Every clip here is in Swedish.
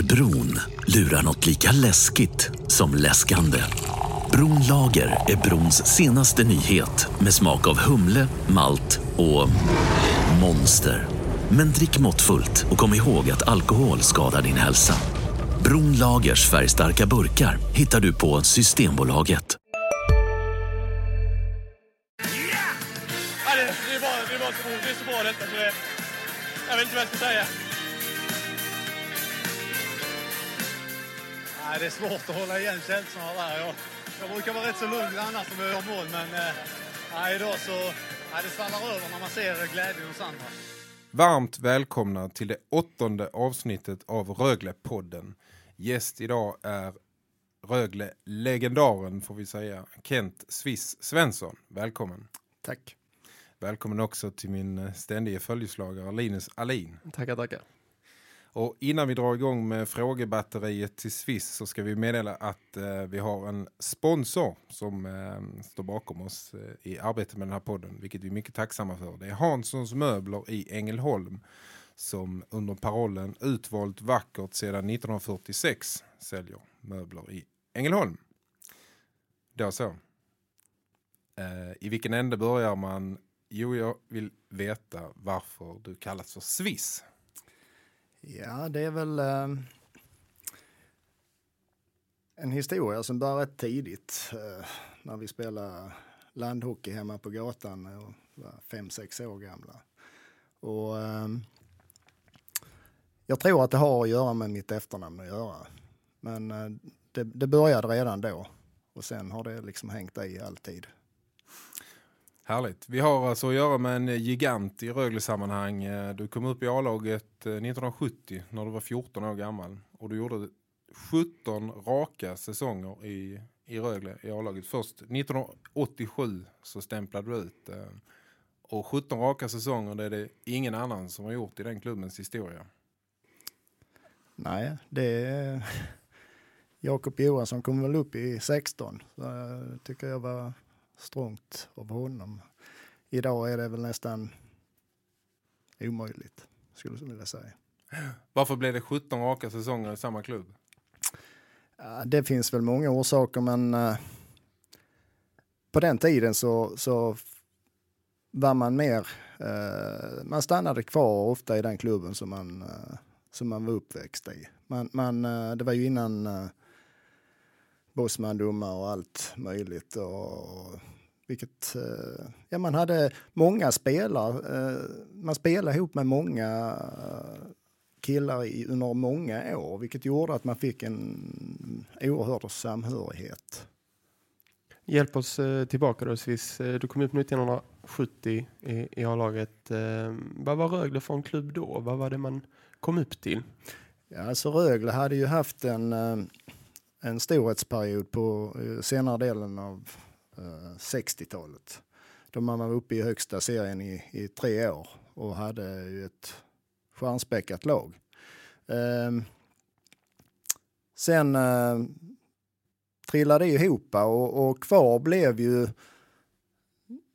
Under bron lurar något lika läskigt som läskande. Bronlager är brons senaste nyhet med smak av humle, malt och monster. Men drick måttfullt och kom ihåg att alkohol skadar din hälsa. Bronlagers färgstarka burkar hittar du på Systembolaget. Yeah! det, det, är bara, det, är bara så, det är så bra detta så det, jag vet inte vad jag ska säga. Det är svårt att hålla igen känslorna där. Jag, jag brukar vara rätt så lugn annars när vi gör mål, men eh, idag så nej, det svallar över när man ser glädjen hos andra. Varmt välkomna till det åttonde avsnittet av Rögle-podden. Gäst idag är Rögle-legendaren får vi säga, Kent Swiss Svensson. Välkommen. Tack. Välkommen också till min ständige följeslagare Linus Alin. Tackar, tackar. Och innan vi drar igång med frågebatteriet till Swiss så ska vi meddela att eh, vi har en sponsor som eh, står bakom oss eh, i arbetet med den här podden, vilket vi är mycket tacksamma för. Det är Hanssons möbler i Ängelholm som under parollen utvalt vackert sedan 1946 säljer möbler i Ängelholm. Då så. Eh, I vilken ände börjar man? Jo, jag vill veta varför du kallas för Swiss. Ja, det är väl eh, en historia som började rätt tidigt eh, när vi spelade landhockey hemma på gatan och var fem, sex år gamla. Och eh, jag tror att det har att göra med mitt efternamn att göra. Men eh, det, det började redan då och sen har det liksom hängt i alltid. Härligt. Vi har alltså att göra med en gigant i Rögle-sammanhang. Eh, du kom upp i A-laget eh, 1970 när du var 14 år gammal. Och du gjorde 17 raka säsonger i, i Rögle i A-laget. Först 1987 så stämplade du ut. Eh, och 17 raka säsonger det är det ingen annan som har gjort i den klubbens historia. Nej, det är... Jakob Johansson kom väl upp i 16. Så jag tycker jag var strångt av honom. Idag är det väl nästan omöjligt, skulle jag vilja säga. Varför blev det 17 raka säsonger i samma klubb? Det finns väl många orsaker, men eh, på den tiden så, så var man mer... eh, man stannade kvar ofta i den klubben som man, eh, som man var uppväxt i. Man, man, det var ju innan Bosman-domar och allt möjligt. Och, vilket, eh, ja, man hade många spelare. eh, man spelade ihop med många eh, killar i, under många år, vilket gjorde att man fick en oerhörd samhörighet. Hjälp oss tillbaka då Swiss. Du kom upp 1970 i, i A-laget. Vad var Rögle för en klubb då? Vad var det man kom upp till? Ja, alltså Rögle hade ju haft en, en storhetsperiod på eh, senare delen av eh, 60-talet. Då man var uppe i högsta serien i, i tre år och hade ju ett stjärnspäckat lag. Eh, sen eh, trillade det ihop och, och kvar blev ju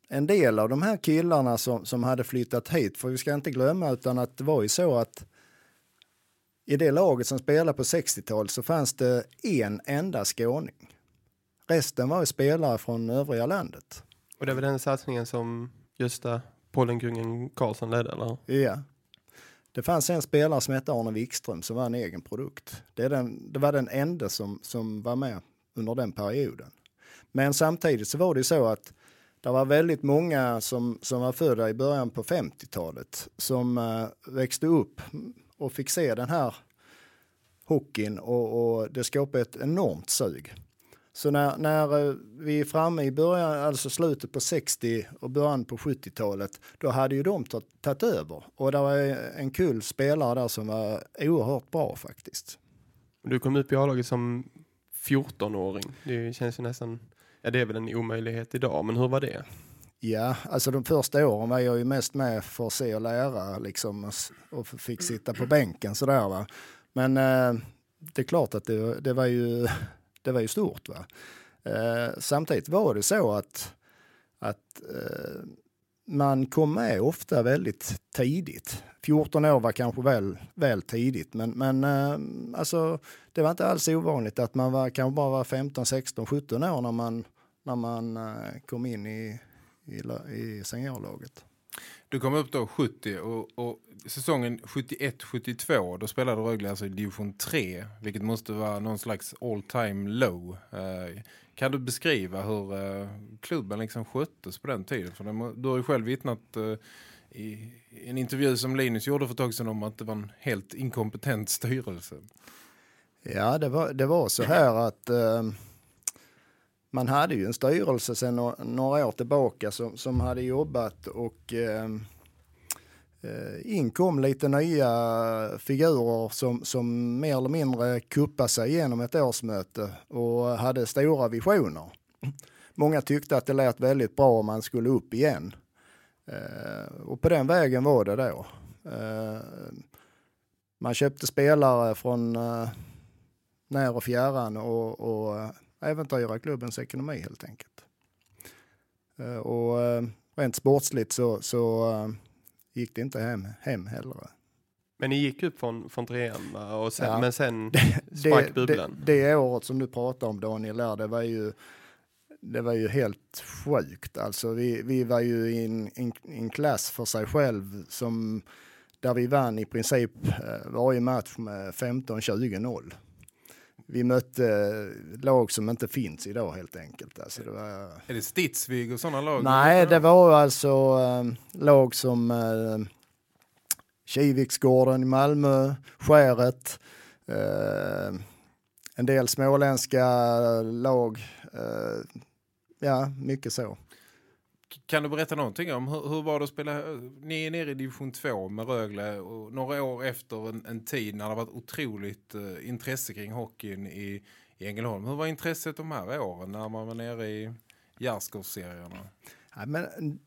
en del av de här killarna som, som hade flyttat hit. För vi ska inte glömma utan att det var ju så att i det laget som spelade på 60-talet så fanns det en enda skåning. Resten var ju spelare från övriga landet. Och det var den satsningen som Gösta Pollengringen Karlsson ledde, eller? Ja. Det fanns en spelare som hette Arne Wikström som var en egen produkt. Det, är den, det var den enda som, som var med under den perioden. Men samtidigt så var det ju så att det var väldigt många som, som var födda i början på 50-talet som eh, växte upp och fick se den här hockeyn och, och det skapade ett enormt sug. Så när, när eh, vi är framme i början, alltså slutet på 60 och början på 70-talet, då hade ju de tagit över. Och det var en kul spelare där som var oerhört bra faktiskt. Du kom upp i A-laget som 14-åring. Det känns ju nästan... Ja, det är väl en omöjlighet idag, men hur var det? Ja, alltså de första åren var jag ju mest med för att se och lära liksom och fick sitta på bänken sådär va. Men eh, det är klart att det, det, var, ju, det var ju stort va. Eh, samtidigt var det så att, att eh, man kom med ofta väldigt tidigt. 14 år var kanske väl, väl tidigt, men, men eh, alltså, det var inte alls ovanligt att man var, kanske bara var 15, 16, 17 år när man, när man eh, kom in i, i, i seniorlaget. Du kom upp då 70 och, och säsongen 71-72 då spelade Rögle alltså i division 3 vilket måste vara någon slags all time low. Eh, kan du beskriva hur eh, klubben liksom sköttes på den tiden? För den, du har ju själv vittnat eh, i en intervju som Linus gjorde för ett tag sedan om att det var en helt inkompetent styrelse. Ja, det var, det var så här att eh, man hade ju en styrelse sedan några, några år tillbaka som, som hade jobbat och eh, eh inkom lite nya figurer som, som mer eller mindre kuppade sig igenom ett årsmöte och hade stora visioner. Många tyckte att det lät väldigt bra om man skulle upp igen. Eh, och på den vägen var det då. Eh, man köpte spelare från eh, när och fjärran och, och äventyra klubbens ekonomi helt enkelt. Och rent sportsligt så, så gick det inte hem, hem heller. Men ni gick upp från, från trean och sen, ja, men sen sprack bubblan? Det, det, året som du pratar om Daniel, det var ju det var ju helt sjukt. Alltså vi, vi var ju i en, en, en klass för sig själv som där vi vann i princip eh, varje match med 15-20-0. Vi mötte lag som inte finns idag helt enkelt. Alltså det var... Är det Stidsvig och sådana lag? Nej, det var alltså äh, lag som äh, Kiviksgården i Malmö, Skäret, äh, en del småländska lag. Äh, ja, mycket så. Kan du berätta någonting om hur, hur var det att spela? Ni är nere i division 2 med Rögle och några år efter en, en tid när det varit otroligt uh, intresse kring hockeyn i, i Ängelholm. Hur var intresset de här åren när man var nere i? Ja, men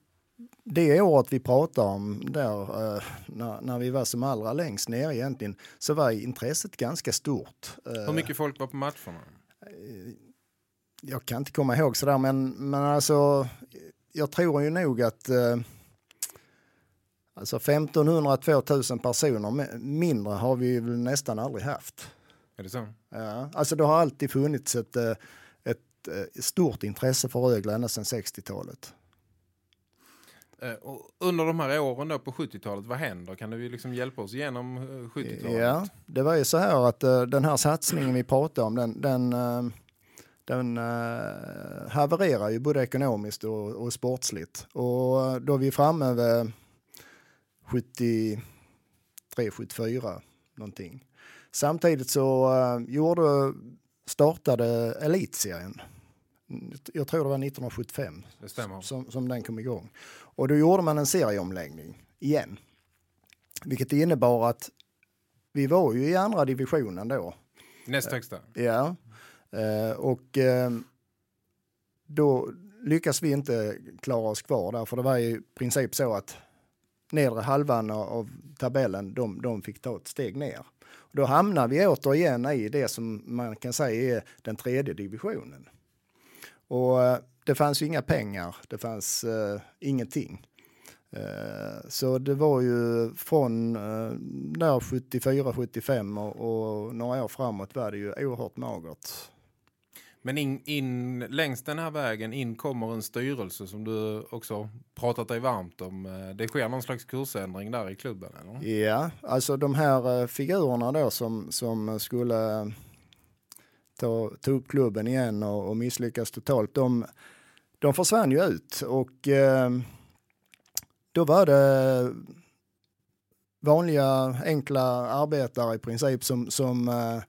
det året vi pratar om där, uh, när, när, vi var som allra längst ner egentligen, så var intresset ganska stort. Uh, hur mycket folk var på matcherna? jag kan inte komma ihåg sådär, men, men alltså, jag tror ju nog att eh, alltså 1500-2000 personer mindre har vi väl nästan aldrig haft. Är det så? Ja, alltså det har alltid funnits ett, eh, ett, ett eh, stort intresse för Rögle ända sedan 60-talet. Eh, och under de här åren då på 70-talet, vad händer? Kan du liksom hjälpa oss genom 70-talet? Ja, det var ju så här att den här satsningen vi pratade om, den, den den eh, havererar ju både ekonomiskt och, och sportsligt. Och då är vi framme vid 73, 74 någonting. Samtidigt så eh, gjorde, startade Elitserien. Jag tror det var 1975 som, som den kom igång. Och då gjorde man en serieomläggning igen. Vilket innebar att vi var ju i andra divisionen då. Näst högsta? Ja. Eh, och eh, då lyckas vi inte klara oss kvar där, för det var i princip så att nedre halvan av tabellen, de, de fick ta ett steg ner. Då hamnar vi återigen i det som man kan säga är den tredje divisionen. Och eh, det fanns ju inga pengar, det fanns uh, ingenting. Uh, så det var ju från uh, där 74, 75 och, och några år framåt var det ju oerhört magert. Men in, in, längs den här vägen in kommer en styrelse som du också pratat dig varmt om. Eh, det sker någon slags kursändring där i klubben, eller? Ja, alltså de här eh, figurerna då som, som skulle eh, ta, ta upp klubben igen och, och misslyckas totalt, de, de försvann ju ut och eh, då var det vanliga enkla arbetare i princip som, som eh,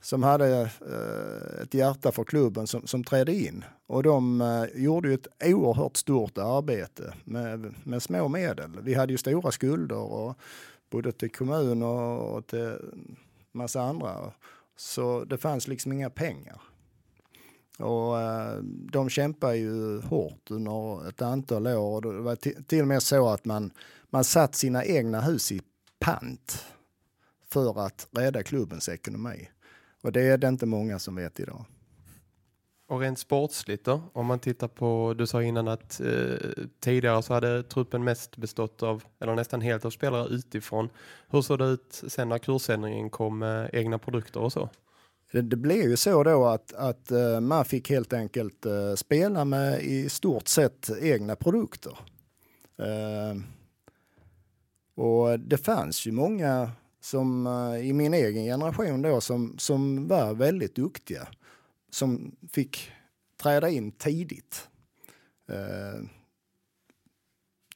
som hade eh, ett hjärta för klubben som, som trädde in. Och de eh, gjorde ju ett oerhört stort arbete med, med små medel. Vi hade ju stora skulder och, både till kommun och, och till massa andra. Så det fanns liksom inga pengar. Och eh, de kämpade ju hårt under ett antal år. Det var till och med så att man, man satt sina egna hus i pant för att rädda klubbens ekonomi. Och det är det inte många som vet idag. Och rent sportsligt då? Om man tittar på, du sa innan att eh, tidigare så hade truppen mest bestått av, eller nästan helt av spelare utifrån. Hur såg det ut sen när kursändringen kom med egna produkter och så? Det, det blev ju så då att, att uh, man fick helt enkelt uh, spela med i stort sett egna produkter. Uh, och det fanns ju många som eh, i min egen generation då som, som var väldigt duktiga. Som fick träda in tidigt. Eh,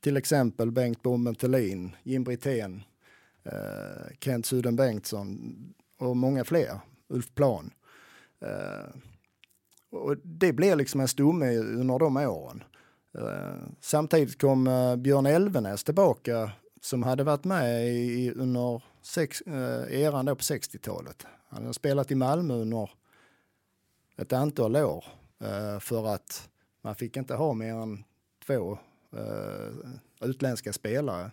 till exempel Bengt Bomben Thelin, Jim Brithén, eh, Kent Suden Bengtsson och många fler. Ulf Plan. Uh, och det blev liksom en stomme under de åren. Uh, samtidigt kom uh, Björn Elvenäs tillbaka som hade varit med i, under sex, eh, eran då på 60-talet. Han har spelat i Malmö under ett antal år eh, för att man fick inte ha mer än två eh, utländska spelare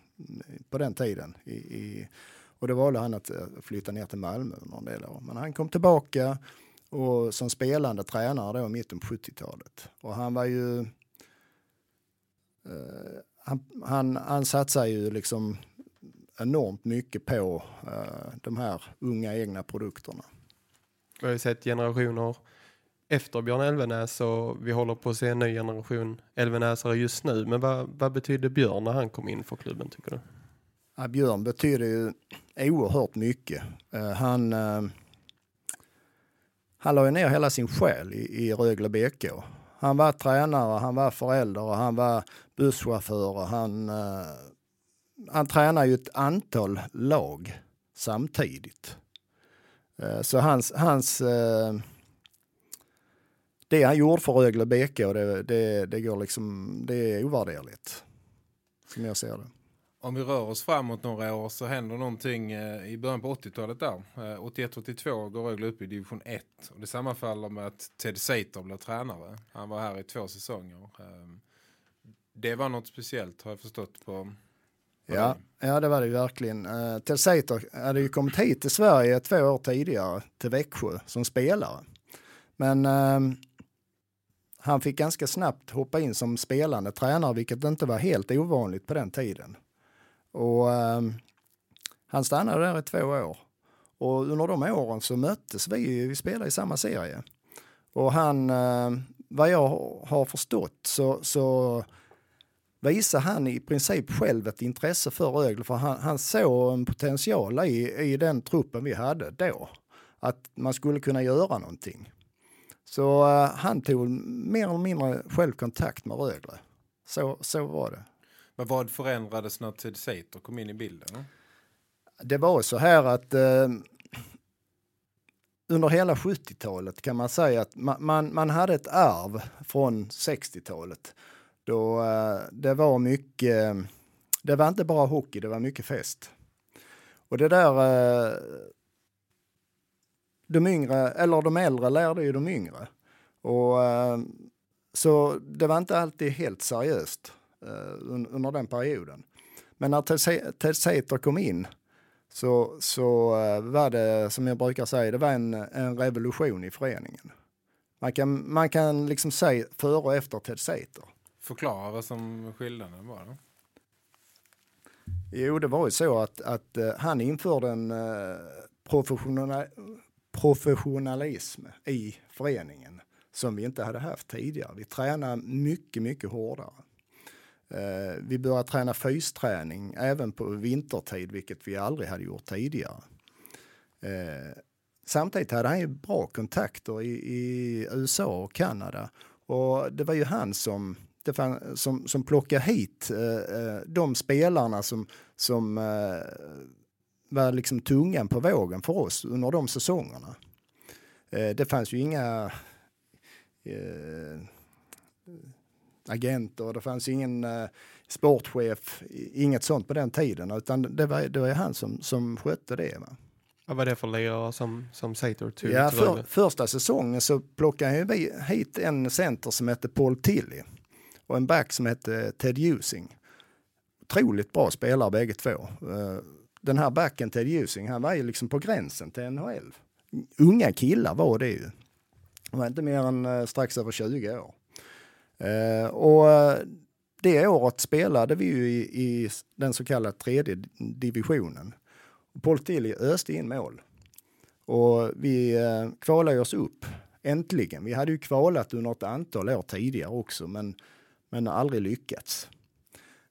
på den tiden i, i och då valde han att flytta ner till Malmö under en del år. Men han kom tillbaka och som spelande tränare då i mitten på 70-talet. Och han var ju... Eh, han, han, han satsade ju liksom enormt mycket på eh, de här unga egna produkterna. Vi har ju sett generationer efter Björn Elvenäs och vi håller på att se en ny generation Elvenäsare just nu. Men vad, vad betydde Björn när han kom in för klubben tycker du? Ja, Björn betyder ju oerhört mycket. Uh, han, uh, han la ju ner hela sin själ i, i Rögle BK. Han var tränare, han var förälder, han var busschaufför. Han, uh, han tränar ju ett antal lag samtidigt. Eh, så hans, hans eh, det han gjorde för Rögle BK, det, det, det, går liksom, det är ovärderligt. Som jag ser det om vi rör oss framåt några år så händer någonting eh, i början på 80-talet där. 81-82 går Rögle upp i division 1 och det sammanfaller med att Ted Sater blev tränare. Han var här i två säsonger. Ehm, det var något speciellt har jag förstått på... Ja, ja, det var det verkligen. Eh, uh, Ted hade ju kommit hit till Sverige två år tidigare till Växjö som spelare. Men uh, han fick ganska snabbt hoppa in som spelande tränare, vilket inte var helt ovanligt på den tiden. Och uh, han stannade där i två år. Och under de åren så möttes vi, vi spelade i samma serie. Och han, ehm, vad jag har förstått så, så visade han i princip själv ett intresse för Rögle för han, han såg en potential i, i den truppen vi hade då. Att man skulle kunna göra någonting. Så uh, han tog mer eller mindre själv kontakt med Rögle. Så, så var det. Men vad förändrades när Ted Sater kom in i bilden? Det var så här att eh, under hela 70-talet kan man säga att man, man, man hade ett arv från 60-talet. Då eh, det var mycket, det var inte bara hockey, det var mycket fest. Och det där, eh, de yngre, eller de äldre lärde ju de yngre. Och eh, så det var inte alltid helt seriöst. Under den perioden. Men när Ted Sater kom in så, så var det, som jag brukar säga, det var en, en revolution i föreningen. Man kan, man kan liksom säga före och efter Ted Sater. Förklara vad som skillnaden var då? Jo, det var ju så att, att uh, han införde en uh, professionalism i föreningen som vi inte hade haft tidigare. Vi tränade mycket, mycket hårdare. Eh, vi började träna fysträning även på vintertid, vilket vi aldrig hade gjort tidigare. Samtidigt hade han ju bra kontakter i, i USA och Kanada och det var ju han som fann, som, som plockade hit eh, de spelarna som, som var liksom tungan på vågen för oss under de säsongerna. det fanns ju inga agenter, det fanns ingen uh, sportchef, inget sånt på den tiden, utan det var, det var han som, som skötte det. Va? Vad var det för lirare som, som Sator tog? Ja, för, första säsongen så plockade vi hit en center som hette Paul Tilly och en back som hette Ted Using. Otroligt bra spelare bägge två. Eh, den här backen Ted Using, han var ju liksom på gränsen till NHL. Unga killar var det ju. Han var inte mer än eh, strax över 20 år. Eh, och det året spelade vi ju i, i den så kallade tredje divisionen. Paul Tilly öste in mål. Och vi kvalade oss upp, äntligen. Vi hade ju kvalat under ett antal år tidigare också, men, men aldrig lyckats.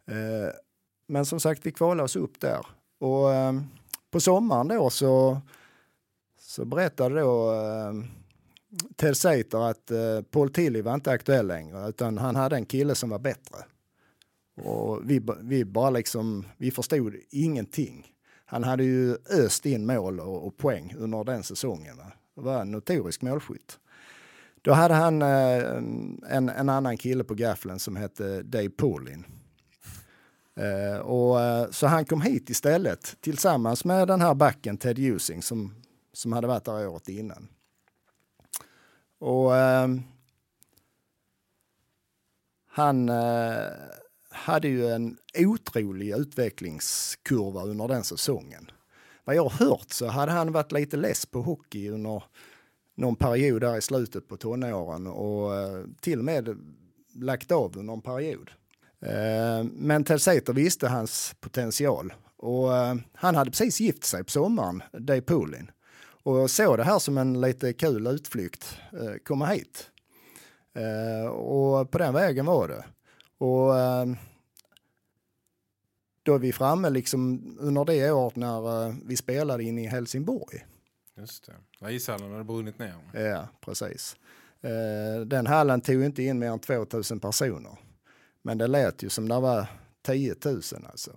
Eh, men som sagt, vi kvalade oss upp där. Och ehm, på sommaren då så, så berättade då ehm, Ted Sater att eh, Paul Tilly var inte aktuell längre, utan han hade en kille som var bättre. Och vi, vi bara liksom, vi förstod ingenting. Han hade ju öst in mål och, och poäng under den säsongen. Va? Det var en notorisk målskytt. Då hade han eh, en, en annan kille på gaffeln som hette Dave Paulin. Eh, och, eh, så han kom hit istället tillsammans med den här backen Ted Using som, som hade varit där året innan. Och eh, han eh, hade ju en otrolig utvecklingskurva under den säsongen. Vad jag har hört så hade han varit lite less på hockey under någon period där i slutet på tonåren och eh, till och med lagt av under en period. Eh, men Ted visste hans potential och eh, han hade precis gift sig på sommaren, Dave Poolin och såg det här som en lite kul utflykt, komma hit. Och på den vägen var det. Och då är vi framme liksom under det året när vi spelade in i Helsingborg. Just det. Ishallen hade brunnit ner. Ja, precis. Eh, den hallen tog inte in mer än 2000 personer. Men det lät ju som det var 10 000 alltså.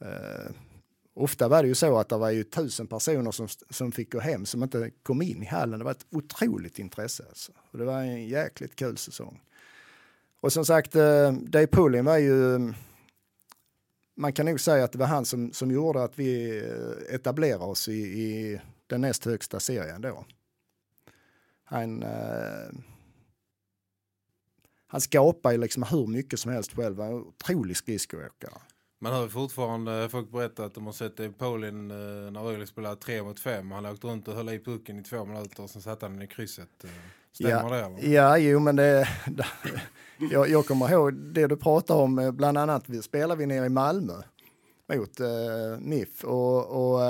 Eh, ofta var det ju så att det var ju tusen personer som, som fick gå hem som inte kom in i hallen. Det var ett otroligt intresse alltså. Och det var en jäkligt kul säsong. Och som sagt, eh, Dave Pullin var ju man kan nog säga att det var han som, som gjorde att vi eh, etablerade oss i, i den näst högsta serien då. Han, eh, han skapar ju liksom hur mycket som helst själv. En otrolig skridskoåkare. Man hör fortfarande folk berätta att de har sett i Polen eh, när Rögle spelade tre mot fem. Han åkte runt och höll i pucken i två minuter och sen satte han den i krysset. Eh, stämmer ja, det? Eller? Ja, jo men det... jag, jag kommer ihåg det du pratar om, eh, bland annat vi spelade vi nere i Malmö mot uh, MIF och, och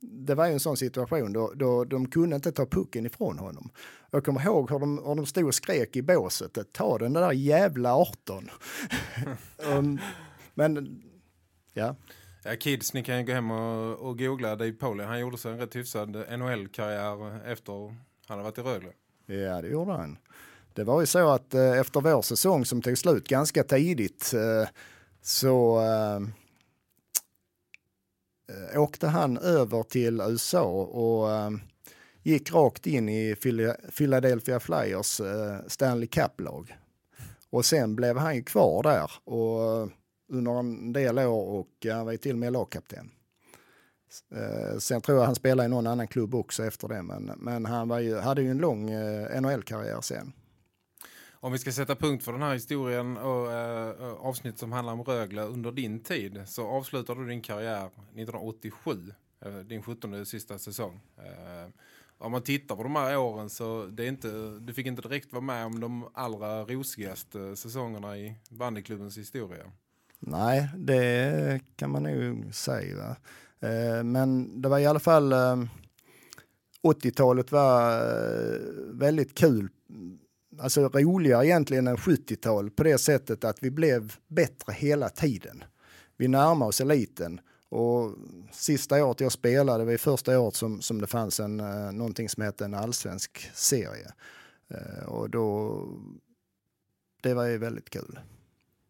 det var ju en sån situation då, då de kunde inte ta pucken ifrån honom. Jag kommer ihåg hur de, hur de stod och skrek i båset, ta den där jävla 18. um, men, ja. Ja, kids, ni kan ju gå hem och, och googla Dave Pauli. Han gjorde sig en rätt hyfsad NHL-karriär efter han hade varit i Rögle. Ja, det gjorde han. Det var ju så att eh, efter vår säsong som tog slut ganska tidigt eh, så eh, eh Eh, åkte han över till USA och eh, gick rakt in i Philadelphia Flyers eh, Stanley Cup-lag. Och sen blev han ju kvar där och eh, under en del år och eh, han var ju till och med lagkapten. Eh, sen tror jag han spelade i någon annan klubb också efter det, men, men han var ju, hade ju en lång eh, NHL-karriär sen. Om vi ska sätta punkt för den här historien och eh, avsnitt som handlar om Rögle under din tid så avslutar du din karriär 1987, eh, din 17 sista säsong. Eh, om man tittar på de här åren så det är inte, du fick inte direkt vara med om de allra rosigaste säsongerna i bandyklubbens historia. Nej, det kan man nog säga. Eh, men det var i alla fall eh, 80-talet var eh, väldigt kul. Alltså roligare egentligen än 70-tal på det sättet att vi blev bättre hela tiden. Vi närmar oss eliten och sista året jag spelade var första året som, som det fanns en, eh, någonting som hette en allsvensk serie. Eh, och då, det var ju väldigt kul.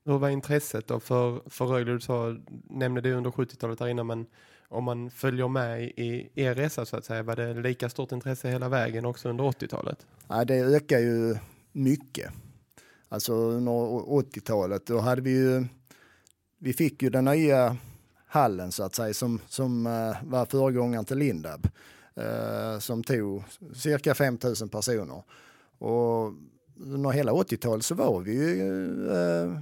Hur var intresset då för, för Rögle? Du sa, nämnde det under 70-talet där innan, men om man följer med i er resa så att säga, var det lika stort intresse hela vägen också under 80-talet? Ja, det ökar ju mycket. Alltså under 80-talet, då hade vi ju, vi fick ju den nya hallen så att säga som, som uh, var föregångaren till Lindab. Uh, som tog cirka 5000 personer. Och under hela 80-talet så var vi ju uh,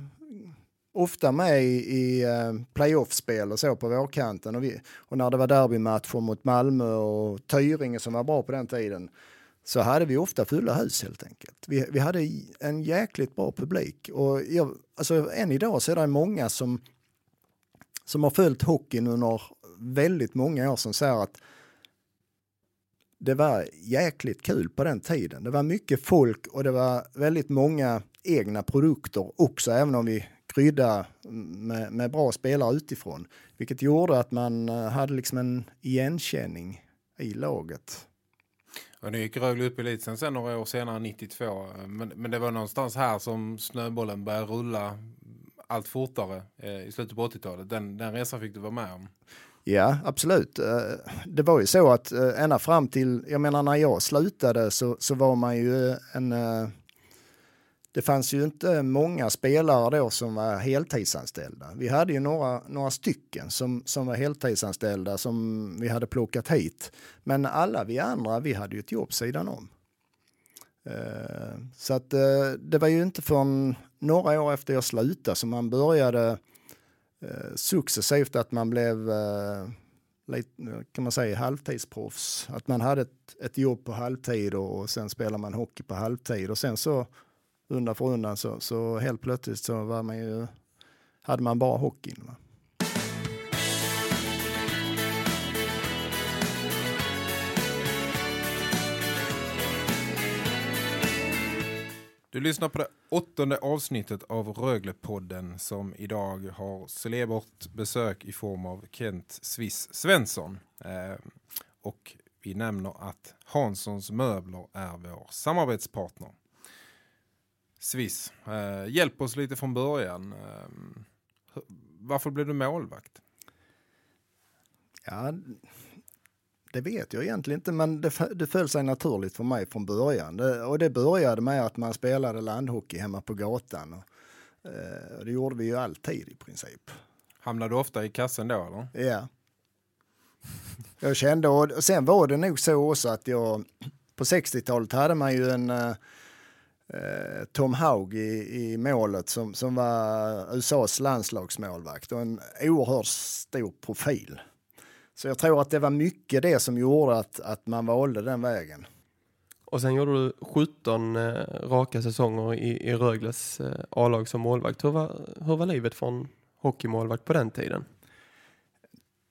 ofta med i, i eh, playoffspel och så på vårkanten. Och, vi, och när det var derbymatcher mot Malmö och Tyringe som var bra på den tiden så hade vi ofta fulla hus helt enkelt. Vi, vi hade en jäkligt bra publik och jag, alltså, än idag så är det många som, som har följt hockeyn under väldigt många år som säger att det var jäkligt kul på den tiden. Det var mycket folk och det var väldigt många egna produkter också, även om vi krydda med, med, bra spelare utifrån. Vilket gjorde att man eh, hade liksom en igenkänning i laget. Och nu gick Rögle upp i elitsen sen några år senare, 92. Men, men det var någonstans här som snöbollen började rulla allt fortare eh, i slutet på 80-talet. Den, den resan fick du vara med om. Ja, absolut. Eh, det var ju så att eh, ända fram till, jag menar när jag slutade så, så var man ju en det fanns ju inte många spelare då som var heltidsanställda. Vi hade ju några, några stycken som, som var heltidsanställda som vi hade plockat hit. Men alla vi andra, vi hade ju ett jobb sidan om. Eh, så att eh, det var ju inte förrän några år efter jag slutade som man började eh, successivt att man blev kan man säga halvtidsproffs. Att man hade ett, ett jobb på halvtid och, och sen spelar man hockey på halvtid och sen så undan för undan så, så helt plötsligt så var man ju, hade man bara hockeyn. Va? Du lyssnar på det åttonde avsnittet av Röglepodden som idag har celebert besök i form av Kent Swiss Svensson. Eh, och vi nämner att Hanssons möbler är vår samarbetspartner. Swiss. Eh, hjälp oss lite från början. Eh, varför blev du målvakt? Ja, det vet jag egentligen inte, men det, det föll sig naturligt för mig från början. Det, och det började med att man spelade landhockey hemma på gatan. Och, eh, det gjorde vi ju alltid i princip. Hamnade du ofta i kassen då eller? Ja. Jag kände, och sen var det nog så också att jag på 60-talet hade man ju en Eh, Tom Haug i, i målet som, som var USAs landslagsmålvakt och en oerhört stor profil. Så jag tror att det var mycket det som gjorde att, att man valde den vägen. Och sen gjorde du 17 eh, raka säsonger i, i Rögles eh, A-lag som målvakt. Hur var, hur var livet från hockeymålvakt på den tiden?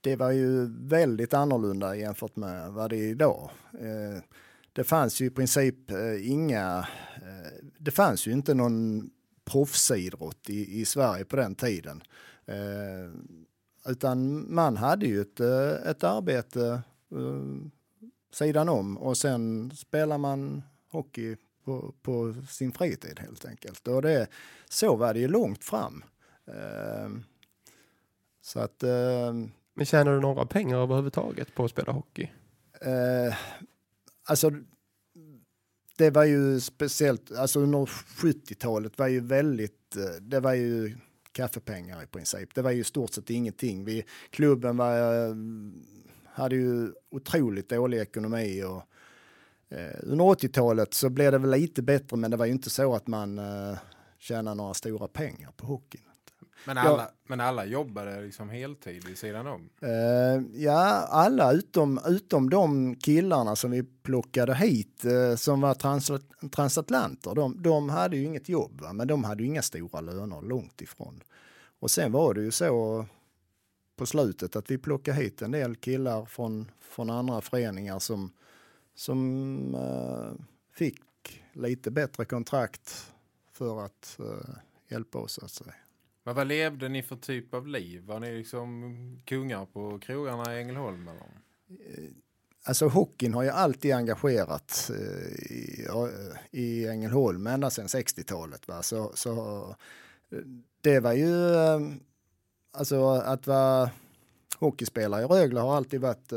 Det var ju väldigt annorlunda jämfört med vad det är idag. Eh, det fanns ju i princip eh, inga, eh, det fanns ju inte någon proffsidrott i, i Sverige på den tiden. Eh, utan man hade ju ett, ett arbete sidan om och sen spelar man hockey på, på, sin fritid helt enkelt. Och det, så var det ju långt fram. så att... Men tjänar du några pengar överhuvudtaget på att spela hockey? Alltså, det var ju speciellt, alltså under 70-talet var ju väldigt, eh, det var ju kaffepengar i princip. Det var ju stort sett ingenting. Vi, klubben var, eh, hade ju otroligt dålig ekonomi och eh, under 80-talet så blev det väl lite bättre men det var ju inte så att man eh, tjänade några stora pengar på hockeyn. Men alla, ja. men alla jobbade liksom heltid i sidan om? Uh, ja, alla utom, utom de killarna som vi plockade hit uh, som var trans, transatlanter. De, de hade ju inget jobb, va? men de hade ju inga stora löner långt ifrån. Och sen var det ju så på slutet att vi plockade hit en del killar från, från andra föreningar som, som uh, fick lite bättre kontrakt för att hjälpa oss. Att säga. Men vad levde ni för typ av liv? Var ni liksom kungar på krogarna i Ängelholm? Eller? Eh, alltså hockeyn har ju alltid engagerat eh, i, i Ängelholm ända sedan 60-talet. Va? Så, så eh, det var ju, alltså att vara hockeyspelare i Rögle har alltid varit,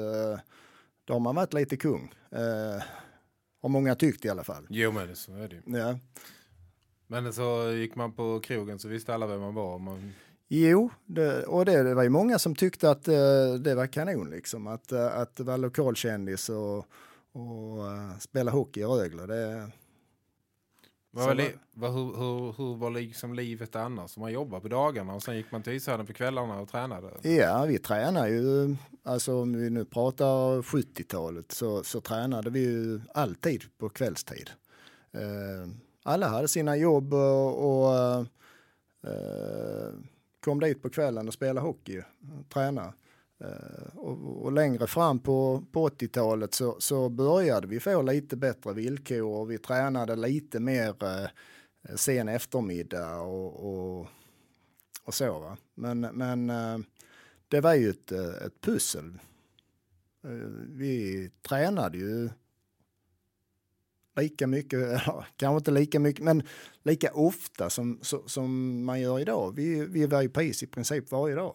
då har man varit lite kung. Har många tyckt i alla fall. Jo men så är det ju. Ja. Men så gick man på krogen så visste alla vem man var. Man... Jo, det, och det, det, var ju många som tyckte att uh, det var kanon liksom. Att, uh, att vara lokalkändis och, och uh, spela hockey i Rögle. Det, var var- li- vad, hur, hur, hur var liksom livet annars? Man jobbar på dagarna och sen gick man till ishallen på kvällarna och tränade. Ja, vi tränar ju, alltså om vi nu pratar 70-talet så, så tränade vi ju alltid på kvällstid. Eh, alla hade sina jobb och, och eh, kom dit på kvällen och spelade hockey, träna. Eh, och, och längre fram på, på 80-talet så, så började vi få lite bättre villkor och vi tränade lite mer eh, sen eftermiddag och, och, och så. Va? Men, men eh, det var ju ett, eh, ett pussel. Eh, vi tränade ju lika mycket, kanske inte lika mycket, men lika ofta som, som, som man gör idag. Vi, vi var ju på is i princip varje dag.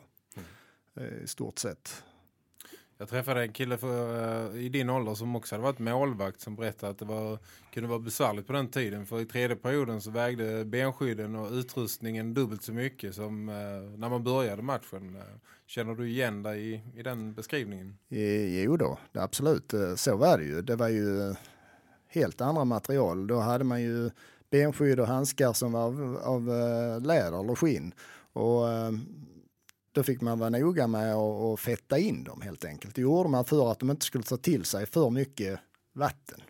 eh, I stort sett. Jag träffade en kille för, eh, i din ålder som också hade varit målvakt som berättade att det var, kunde vara besvärligt på den tiden. För i tredje perioden så vägde benskydden och utrustningen dubbelt så mycket som eh, när man började matchen. Känner du igen dig i, i den beskrivningen? Jo då, absolut. Så var det ju. Det var ju helt andra material. Då hade man ju benskydd och handskar som var av, av eh, läder eller skinn. Och ehm, då fick man vara noga med att att fetta in dem helt enkelt. Det gjorde man för att de inte skulle ta till sig för mycket vatten.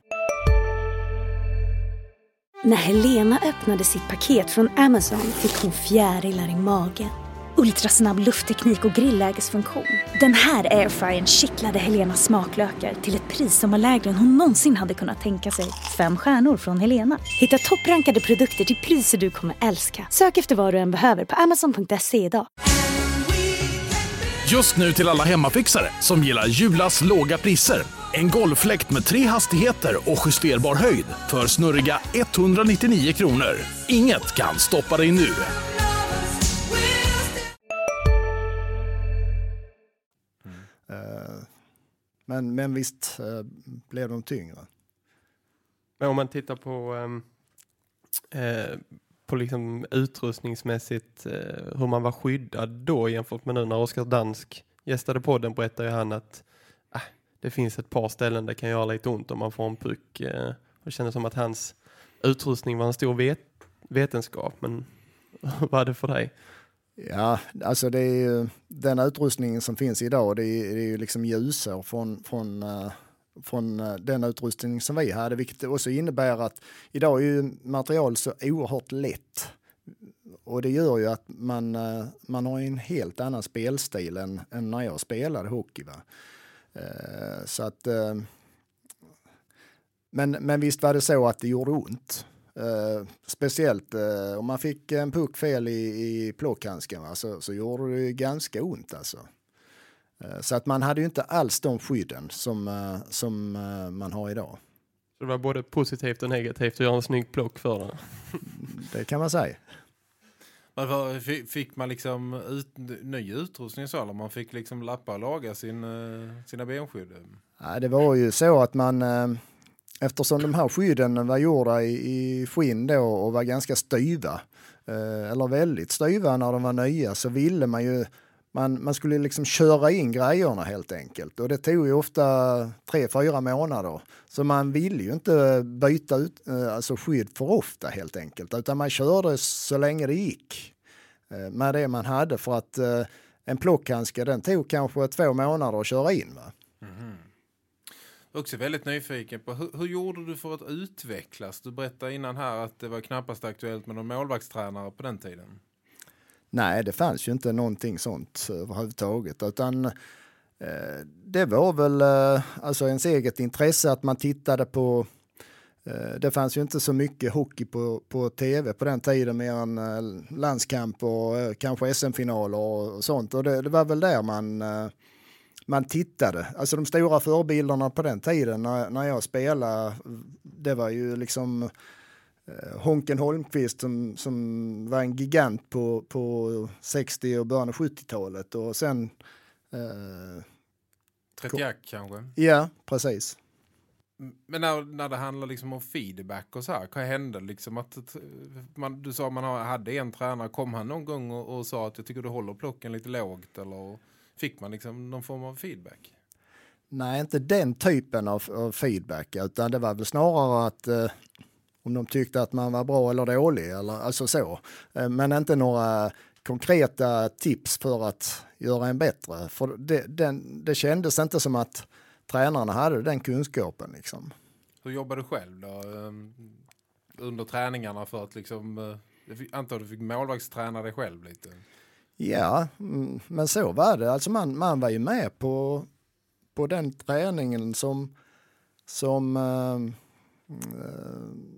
När Helena öppnade sitt paket från Amazon fick hon fjärilar i magen. Ultrasnabb luftteknik och grillägesfunktion. Den här airfryern kittlade Helenas smaklökar till ett pris som var lägre än hon någonsin hade kunnat tänka sig. Fem stjärnor från Helena. Hitta topprankade produkter till priser du kommer älska. Sök efter vad du än behöver på amazon.se idag. Just nu till alla hemmafixare som gillar Julas låga priser. En golffläkt med tre hastigheter och justerbar höjd för snurriga 199 kronor. Inget kan stoppa dig nu. Men, men visst eh, blev de tyngre. Men om man tittar på, ehm, eh, på liksom utrustningsmässigt eh, hur man var skyddad då jämfört med nu när Oskar Dansk gästade podden berättade ju han att ah, det finns ett par ställen där det kan göra lite ont om man får en puck. Eh, och det kändes som att hans utrustning var en stor vet vetenskap. Men vad var det för dig? Ja, alltså det är ju den utrustningen som finns idag, det är, det är ju liksom ljusår från, från, eh, från eh, den utrustning som vi hade, vilket också innebär att idag är ju material så oerhört lätt. Och det gör ju att man, eh, man har en helt annan spelstil än, än när jag spelade hockey. Va? Så att, men, men visst var det så att det gjorde ont. Eh, speciellt eh, om man fick en puck fel i, i plockhandsken va, så, så gjorde det ju ganska ont alltså. Eh, så att man hade ju inte alls de skydden som, eh, som eh, man har idag. Så det var både positivt och negativt att göra en snygg plock för det. Det kan man säga. Men Fick man liksom ut, ny utrustning så eller man fick liksom lappa och laga sin, sina benskydd? Ja, det var ju så att man, eftersom de här skydden var gjorda i, i skinn då och var ganska styva, eh, eller väldigt styva när de var nya, så ville man ju, man, man skulle liksom köra in grejerna helt enkelt. Och det tog ju ofta tre, fyra månader. Så man ville ju inte byta ut eh, alltså skydd för ofta helt enkelt, utan man körde så länge det gick eh, med det man hade för att eh, en plockhandske den tog kanske två månader att köra in. Va? Mhm. Också väldigt nyfiken på hur, hur gjorde du för att utvecklas? Du berättade innan här att det var knappast aktuellt med någon målvaktstränare på den tiden. Nej, det fanns ju inte någonting sånt överhuvudtaget, utan eh, det var väl eh, alltså ens eget intresse att man tittade på eh, det fanns ju inte så mycket hockey på, på tv på den tiden mer än eh, landskamp och eh, kanske SM-finaler och sånt. Och det, det var väl där man, eh, man tittade. Alltså de stora förebilderna på den tiden när, när jag spelade, det var ju liksom eh, Honken Holmqvist som, som var en gigant på, på 60 och början av 70-talet och sen eh, 30 kanske. ja, precis. Men när, när det handlar liksom om feedback och så här, vad hände liksom att man, du sa att man hade en tränare, kom han någon gång och, och sa att jag tycker du håller plocken lite lågt eller fick man liksom någon form av feedback? Nej, inte den typen av, av feedback, utan det var väl snarare att eh, om de tyckte att man var bra eller dålig, eller, alltså så. Eh, men inte några konkreta tips för att göra en bättre. För det, den, det kändes inte som att tränarna hade den kunskapen. Liksom. Hur jobbar du själv då? ehm, Under träningarna för att liksom... eh, Jag antar du fick målvaktsträna dig själv lite? Ja, mm, men så var det. Alltså man, man var ju med på, på den träningen som, som, eh, eh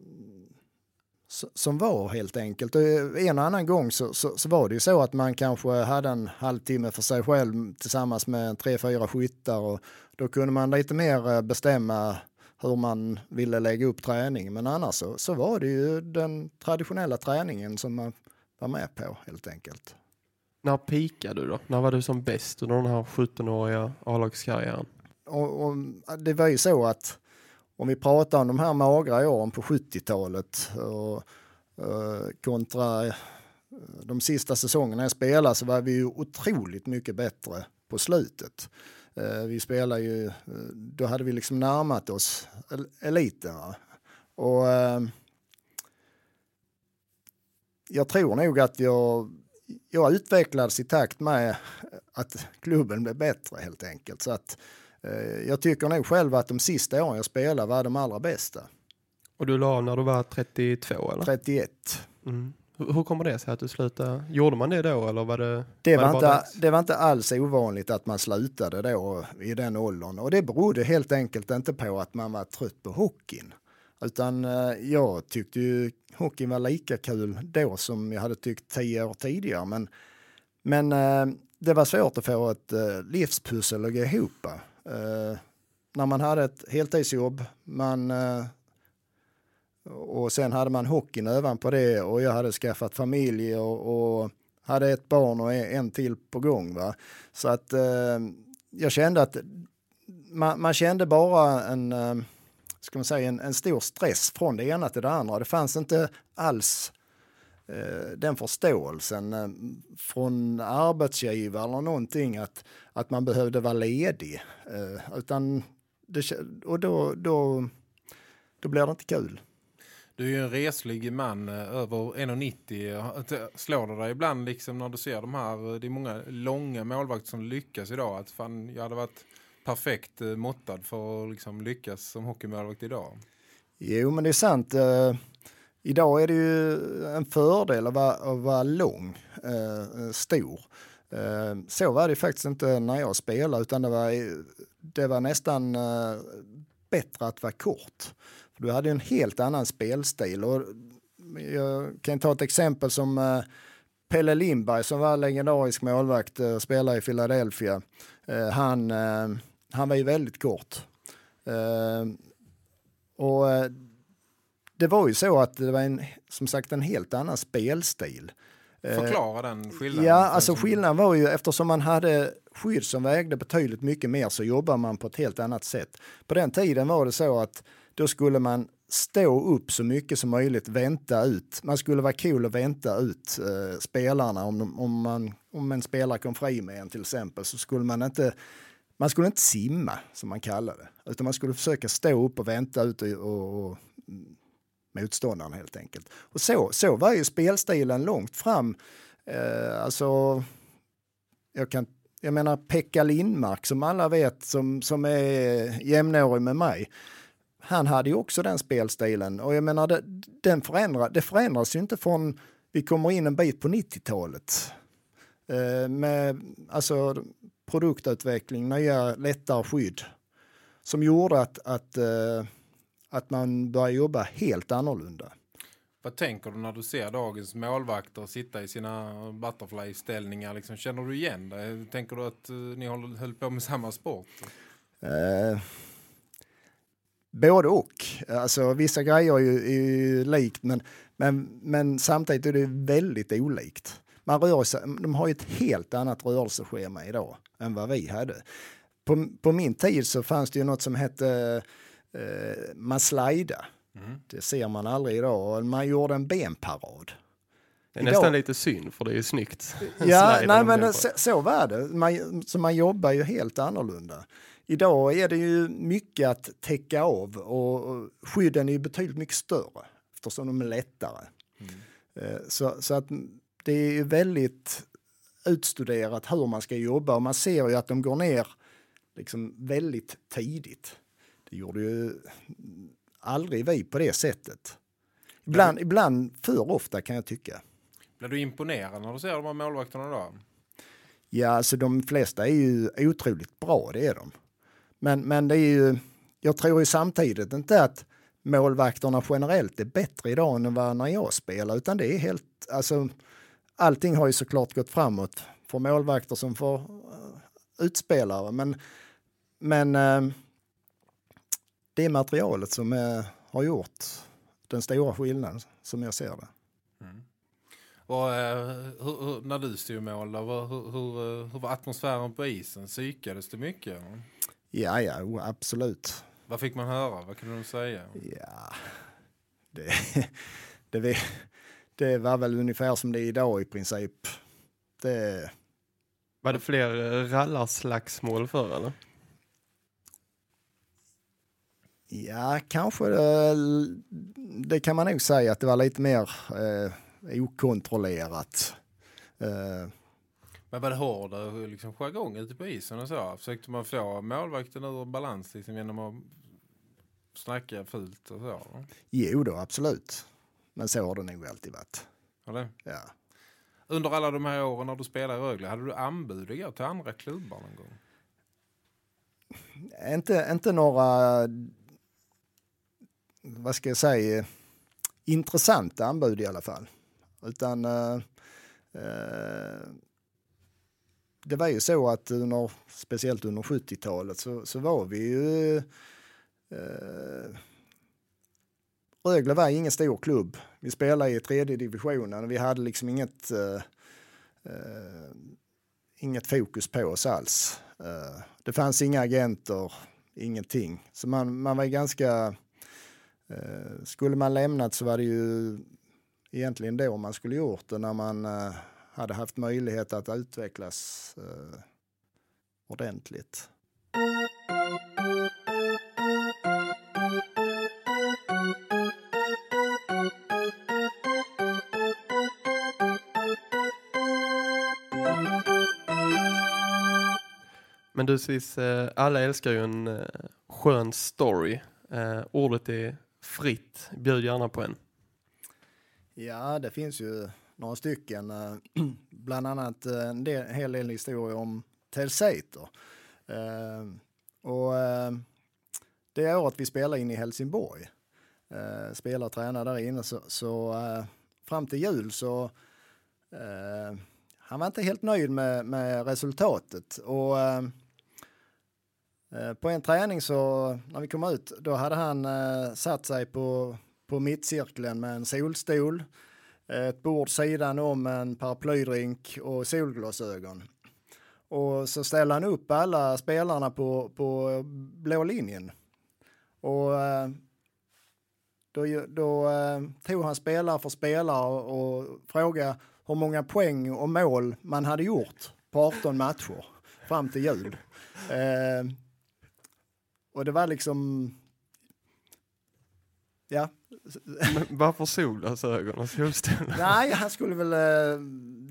som var helt enkelt. Och eh, en och annan gång så, så, så var det ju så att man kanske hade en halvtimme för sig själv tillsammans med tre, fyra skyttar och då kunde man lite mer eh, bestämma hur man ville lägga upp träningen. Men annars så, så var det ju den traditionella träningen som man var med på helt enkelt. När pikade du då? När var du som bäst under den här 17-åriga A-lagskarriären? och, och det var ju så att om vi pratar om de här magra åren på 70-talet och, och, kontra eh, de sista säsongerna jag spelade så var vi ju otroligt mycket bättre på slutet. Eh, vi spelade ju, då hade vi liksom närmat oss eliten. Och jag tror nog att jag, jag utvecklades i takt med att klubben blev bättre helt enkelt. Så att Eh, Jag tycker nog själv att de sista åren jag spelade var de allra bästa. Och du la när du var 32 eller? 31. Mm. Hur, kommer det sig att du slutade? Gjorde man det då eller var det? Det var var, bara inte, dags? det var inte alls ovanligt att man slutade då i den åldern. Och det berodde helt enkelt inte på att man var trött på hockeyn. Utan eh, jag tyckte ju hockeyn var lika kul då som jag hade tyckt tio år tidigare. Men, men eh, det var svårt att få ett eh, livspussel att gå ihop. När man hade ett heltidsjobb, man och sen hade man hockeyn ovanpå det och jag hade skaffat familj och, och hade ett barn och en till på gång. Va? Så att eh, jag kände att man, man kände bara en, eh, ska man säga, en, en stor stress från det ena till det andra. Det fanns inte alls eh, den förståelsen eh, från arbetsgivare eller någonting att, att man behövde vara ledig. Eh, utan det, och då, då, då blir det inte kul. Du är ju en reslig man över 1,90. Slår det dig ibland liksom när du ser de här, det är många långa målvakter som lyckas idag. Att fan, jag hade varit perfekt eh, måttad för att liksom lyckas som hockeymålvakt idag. Jo, men det är sant. Eh, idag är det ju en fördel att vara, att vara lång, eh, eh stor. Eh, så var det faktiskt inte när jag spelade, utan det var, det var nästan eh, bättre att vara kort. För du hade en helt annan spelstil. Och jag kan ta ett exempel som eh, Pelle Lindberg som var legendarisk målvakt eh, och spelade i Philadelphia. Eh, han, eh, han var ju väldigt kort. Eh, och eh, det var ju så att det var en, som sagt en helt annan spelstil. Eh, Förklara den skillnaden. Ja, alltså skillnaden var ju eftersom man hade skydd som vägde betydligt mycket mer så jobbar man på ett helt annat sätt. På den tiden var det så att då skulle man stå upp så mycket som möjligt, vänta ut. Man skulle vara cool och vänta ut eh, spelarna. Om, om, man, om en spelare kom fri med en till exempel så skulle man inte man skulle inte simma som man kallar det, utan man skulle försöka stå upp och vänta ut och, och, och motståndaren helt enkelt. Och så, så var ju spelstilen långt fram. Eh, alltså, jag, kan, jag menar Pekka Lindmark som alla vet som, som är jämnårig med mig. Han hade ju också den spelstilen och jag menar det, den förändra, det förändras ju inte från vi kommer in en bit på 90-talet. Eh, med alltså produktutveckling, nya lättare skydd som gjorde att, att, eh, att man började jobba helt annorlunda. Vad tänker du när du ser dagens målvakter sitta i sina butterfly-ställningar? Liksom, känner du igen det? Tänker du att eh, ni håller, höll på med samma sport? Eh, både och. Alltså, vissa grejer är ju, är ju likt men, men, men samtidigt är det väldigt olikt. Man rör sig, de har ju ett helt annat rörelseschema idag än vad vi hade. På, på min tid så fanns det ju något som hette eh, man slida. Det ser man aldrig idag. Man gjorde en benparad. Det är Idag- nästan lite synd för det är ju snyggt. Ja, nej, men så, så var det. Man, så man jobbar ju helt annorlunda. Idag är det ju mycket att täcka av och, skydden är ju betydligt mycket större. eftersom de är lättare. Eh, Så, så att det är ju väldigt utstuderat hur man ska jobba och man ser ju att de går ner liksom väldigt tidigt. Det gjorde ju aldrig vi på det sättet. Ibland, ibland för ofta kan jag tycka. Blir du imponerad när du ser de här målvakterna då? Ja, alltså de flesta är ju otroligt bra, det är de. Men, men det är ju, jag tror ju samtidigt inte att målvakterna generellt är bättre idag än vad när jag spelar, utan det är helt, alltså allting har ju såklart gått framåt för målvakter som får uh, utspelare, men, men uh, det är materialet som uh, har gjort den stora skillnaden som jag ser det. Och, eh, hur, hur, när du stod i mål, hur, hur, eh, hur var atmosfären på isen? Psykades det mycket? Ja, ja, absolut. Vad fick man höra? Vad kan du säga? Ja, det, det, det var väl ungefär som det är idag i princip. Det, Var det fler eh, rallarslagsmål för eller? ja, kanske det, det kan man nog säga att det var lite mer eh, okontrollerat. Eh, Men var det hårdare liksom, jargong ute på isen och så? Försökte man få målvakten ur balans liksom, genom att snacka fult och så? jo då, absolut. Men så har det nog alltid varit. Eller? Ja. Under alla de här åren när du spelade i Rögle, hade du anbud att gå till andra klubbar någon gång? Inte, inte några, vad ska jag säga, intressanta anbud i alla fall. Utan eh, eh, det var ju så att under, speciellt under 70-talet så, så var vi ju eh, Rögle var ingen stor klubb. Vi spelade i tredje divisionen och vi hade liksom inget uh, uh, inget fokus på oss alls. Uh, det fanns inga agenter, ingenting. Så man, man var ju ganska... skulle man lämnat så var det ju egentligen då man skulle gjort det när man hade haft möjlighet att utvecklas ordentligt. Men du Cis, eh, alla älskar ju en eh, skön story. Eh, ordet är fritt, bjud gärna på en. Ja, det finns ju några stycken. Bland annat en del, hel del historier om Ted Eh, Och eh, det året vi spelade in i Helsingborg, eh, och tränar där inne, så, så eh, fram till jul så eh, han var inte helt nöjd med, med resultatet. Och eh, Eh, på en träning så, när vi kom ut, då hade han eh, satt sig på, på mittcirkeln med en solstol, eh, ett bord sidan om en paraplydrink och solglasögon. Och så ställde han upp alla spelarna på, på blå linjen. Och eh, då, då eh, tog han spelare för spelare och, och frågade hur många poäng och mål man hade gjort på 18 matcher fram till jul. Eh, och det var liksom... Ja, Men varför solglasögon och solstolar? Nej, han skulle väl eh,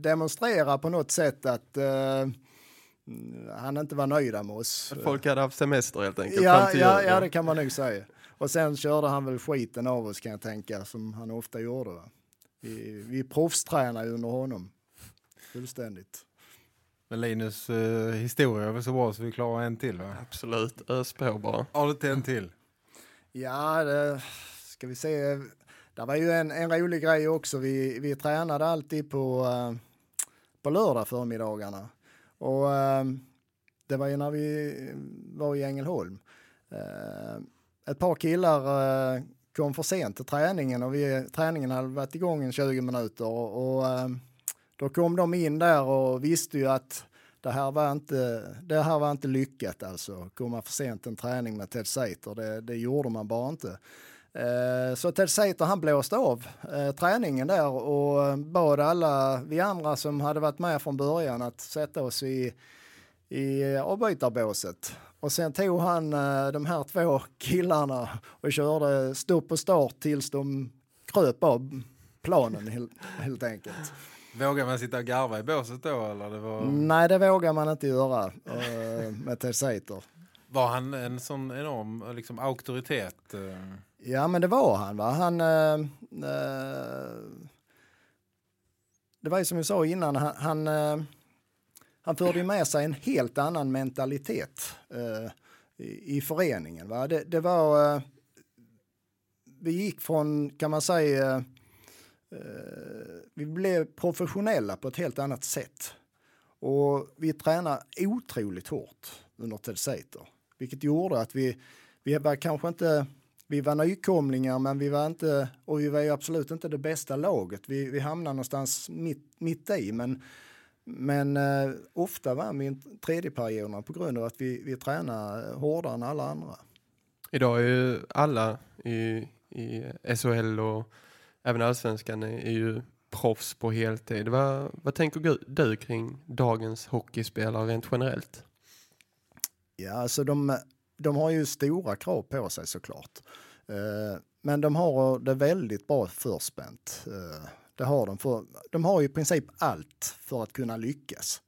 demonstrera på något sätt att eh, han inte var nöjd med oss. Folk hade haft semester helt enkelt. Ja, ja, ja, det kan man nog säga. Och sen körde han väl skiten av oss kan jag tänka, som han ofta gjorde. Va? Vi, vi proffstränade under honom. Fullständigt. Men Linus eh, historia är väl så bra så vi klarar en till va? Absolut, ös på bara. Har du till en till? Ja, det ska vi se. Det var ju en, en rolig grej också. Vi, vi tränade alltid på, eh, på lördag förmiddagarna. Och eh, det var ju när vi var i Ängelholm. Eh, ett par killar kom för sent till träningen och vi, träningen hade varit igång i 20 minuter. Och, och då kom de in där och visste ju att det här var inte, det här var inte lyckat alltså. Komma för sent till en träning med Ted Sater, det, det gjorde man bara inte. Eh, så Ted Sater han blåste av eh, träningen där och eh, bad alla vi andra som hade varit med från början att sätta oss i, i avbytarbåset. Och sen tog han eh, de här två killarna och körde stopp och start tills de kröp av planen helt, helt enkelt. Vågar man sitta och garva i båset då? Eller det var... Nej, det vågar man inte göra uh, med Ted Sater. Var han en sån enorm liksom, auktoritet? Uh... Ja, men det var han. Va? Han... Uh, det var ju som jag sa innan, han, han, han förde med sig en helt annan mentalitet i, i föreningen. Va? Det, det var... vi gick från, kan man säga, Eh, vi blev professionella på ett helt annat sätt. Och vi tränade otroligt hårt under Ted Sater. Vilket gjorde att vi, vi var kanske inte, vi var nykomlingar men vi var inte, och vi var ju absolut inte det bästa laget. Vi, vi hamnade någonstans mitt, mitt i men, men eh, ofta vann vi tredje perioderna på grund av att vi, vi tränade hårdare än alla andra. Idag är ju alla i, i SHL och även allsvenskan är, ju proffs på heltid. Vad, vad tänker du kring dagens hockeyspelare rent generellt? Ja, alltså de, de har ju stora krav på sig såklart. Eh, men de har det väldigt bra förspänt. Eh, det har de. För, de har ju i princip allt för att kunna lyckas.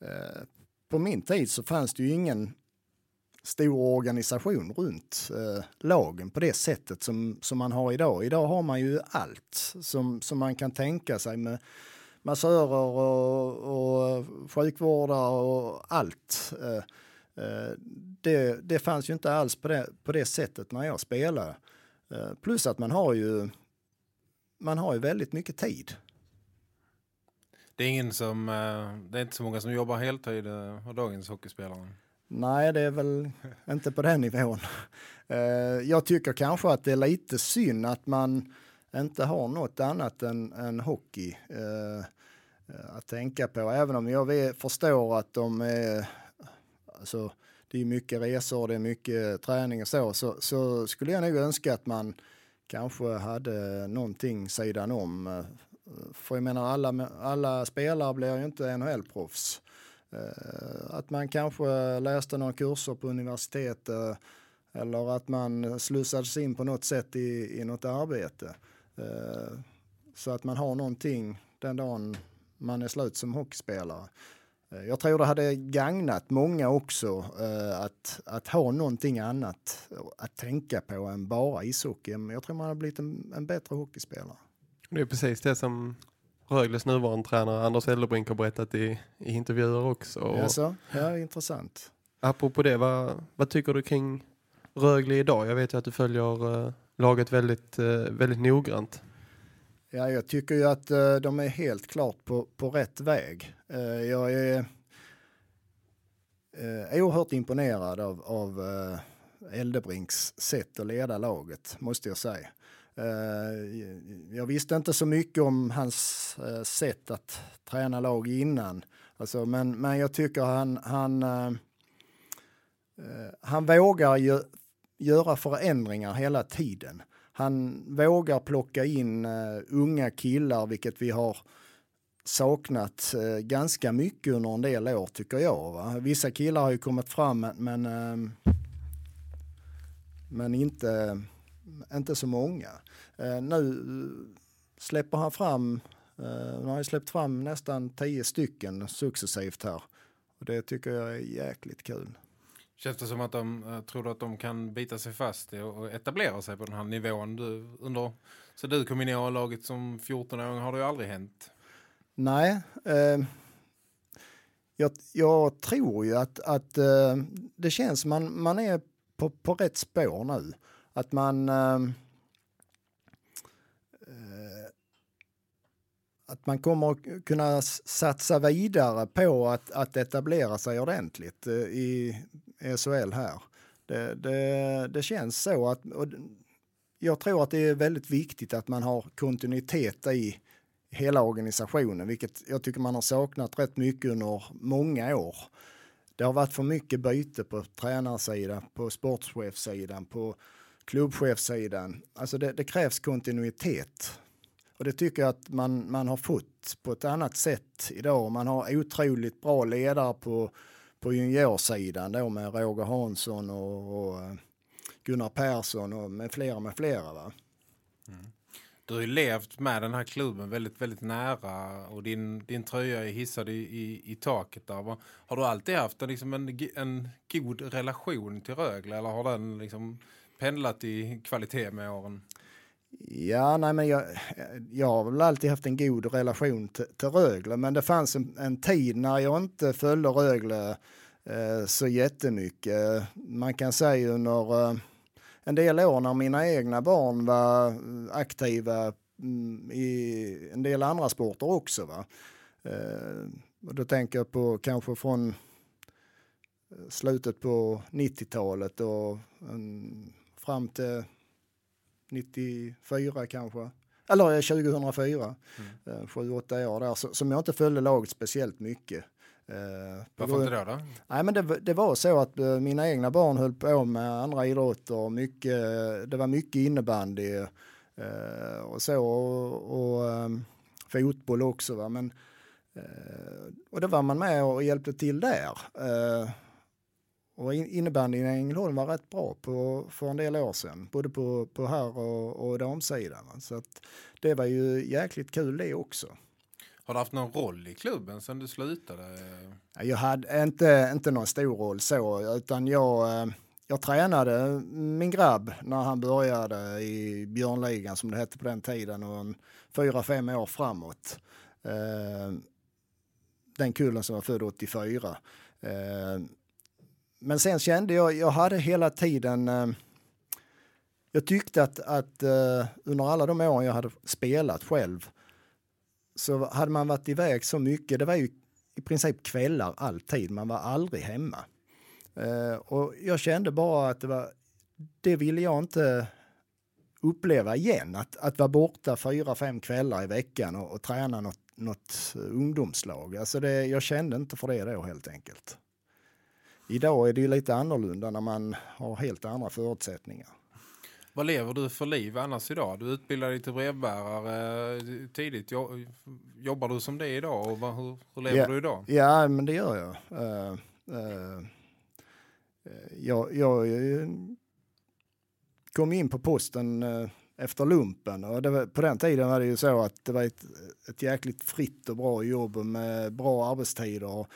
Eh, på min tid så fanns det ju ingen stor organisation runt eh, lagen på det sättet som, som man har idag. Idag har man ju allt som, som man kan tänka sig med massörer och, och sjukvårdare och allt. Eh, Eh, det, det fanns ju inte alls på det, på det sättet när jag spelade. Eh, plus att man har ju man har ju väldigt mycket tid. Det är ingen som eh, det är inte så många som jobbar heltid eh, av dagens hockeyspelare. Nej, det är väl inte på den nivån. Eh, jag tycker kanske att det är lite synd att man inte har något annat än, än hockey eh, att tänka på. Även om jag förstår att de är alltså, det är mycket resor, det är mycket träning och så, så, så skulle jag nog önska att man kanske hade någonting sidan om. Eh, för jag menar, alla, alla spelare blir ju inte NHL-proffs. Eh, att man kanske läste några kurser på universitet eh, eller att man slussades in på något sätt i, i något arbete. Eh, så att man har någonting den dagen man är slut som hockeyspelare. Jag tror det hade gagnat många också att, att ha någonting annat att tänka på än bara ishockey. Jag tror man hade blivit en, en bättre hockeyspelare. Det är precis det som Rögles nuvarande tränare Anders Elderbrink har berättat i, i intervjuer också. Och? Ja, intressant. Apropå det, vad, vad tycker du kring Rögle idag? Jag vet ju att du följer uh, laget väldigt, uh, väldigt noggrant. Ja, jag tycker ju att uh, de är helt klart på, på rätt väg. Jag är oerhört imponerad av, av Eldebrinks sätt att leda laget, måste jag säga. Eh, jag visste inte så mycket om hans eh, sätt att träna lag innan. Alltså, men, men jag tycker han, han, eh, han vågar ju göra förändringar hela tiden. Han vågar plocka in unga killar, vilket vi har saknat ganska mycket under en del år tycker jag. Va? Vissa killar har ju kommit fram men, men inte, inte så många. nu släpper han fram, uh, han har släppt fram nästan tio stycken successivt här. Och det tycker jag är jäkligt kul. Känns det som att de uh, tror att de kan bita sig fast och etablera sig på den här nivån? Du, under, så du kom in i A-laget som 14-åring, har det ju aldrig hänt? Nej, eh, jag, jag, tror ju att, att eh, det känns man man är på, på rätt spår nu. Att man ehm, eh, att man kommer kunna satsa vidare på att, att etablera sig ordentligt eh, i SHL här. Det, det, det känns så att jag tror att det är väldigt viktigt att man har kontinuitet i hela organisationen, vilket jag tycker man har saknat rätt mycket under många år. Det har varit för mycket byte på tränarsidan, på sportchefssidan, på klubbchefssidan. Alltså det, det krävs kontinuitet och det tycker jag att man, man har fått på ett annat sätt idag. Man har otroligt bra ledare på, på juniorsidan då med Roger Hansson och, och eh, Gunnar Persson och med flera med flera. Va? Mm. Du har ju levt med den här klubben väldigt, väldigt nära och din, din tröja är hissad i, i, i taket där. Va? Har du alltid haft en, liksom en, en god relation till Rögle eller har den liksom pendlat i kvalitet med åren? Ja, nej men jag, jag har väl alltid haft en god relation till, till Rögle, men det fanns en, en tid när jag inte följde Rögle eh, så jättemycket. Man kan säga under eh, en del år när mina egna barn var eh, aktiva mm, i en del andra sporter också. Va? Eh, och då tänker jag på kanske från eh, slutet på 90-talet och en, fram till 94 kanske. Eller 2004, mm. sju, åtta år där, som jag inte följde laget speciellt mycket. Eh, Varför inte då? då? Nej, men det, det, var så att eh, mina egna barn höll på med andra idrotter. Mycket, det var mycket innebandy eh, och så och, och um, fotboll också. Va? Men, eh, och då var man med och hjälpte till där. Och innebandyn i Ängelholm var rätt bra på, för en del år sedan, både på, på här och, och damsidan. Så att det var ju jäkligt kul det också. Har du haft någon roll i klubben sedan du slutade? Jag hade inte, inte någon stor roll så, utan jag, eh, jag tränade min grabb när han började i Björnligan som det hette på den tiden och en fyra, fem år framåt. Eh, den kullen som var född 84. Men sen kände jag, jag hade hela tiden, eh, jag tyckte att, att eh, under alla de åren jag hade spelat själv så hade man varit iväg så mycket, det var ju i princip kvällar alltid, man var aldrig hemma. Eh, och jag kände bara att det var, det ville jag inte uppleva igen, att, att vara borta fyra, fem kvällar i veckan och, och träna något, något ungdomslag. Alltså det, jag kände inte för det då helt enkelt. Idag är det ju lite annorlunda när man har helt andra förutsättningar. Vad lever du för liv annars idag? Du utbildade dig till brevbärare tidigt. Jobbar du som det idag och hur, hur lever ja, du idag? Ja, men det gör jag. Uh, uh, jag, jag kom in på posten uh, efter lumpen och var, på den tiden var det ju så att det var ett, ett jäkligt fritt och bra jobb med bra arbetstider. Och,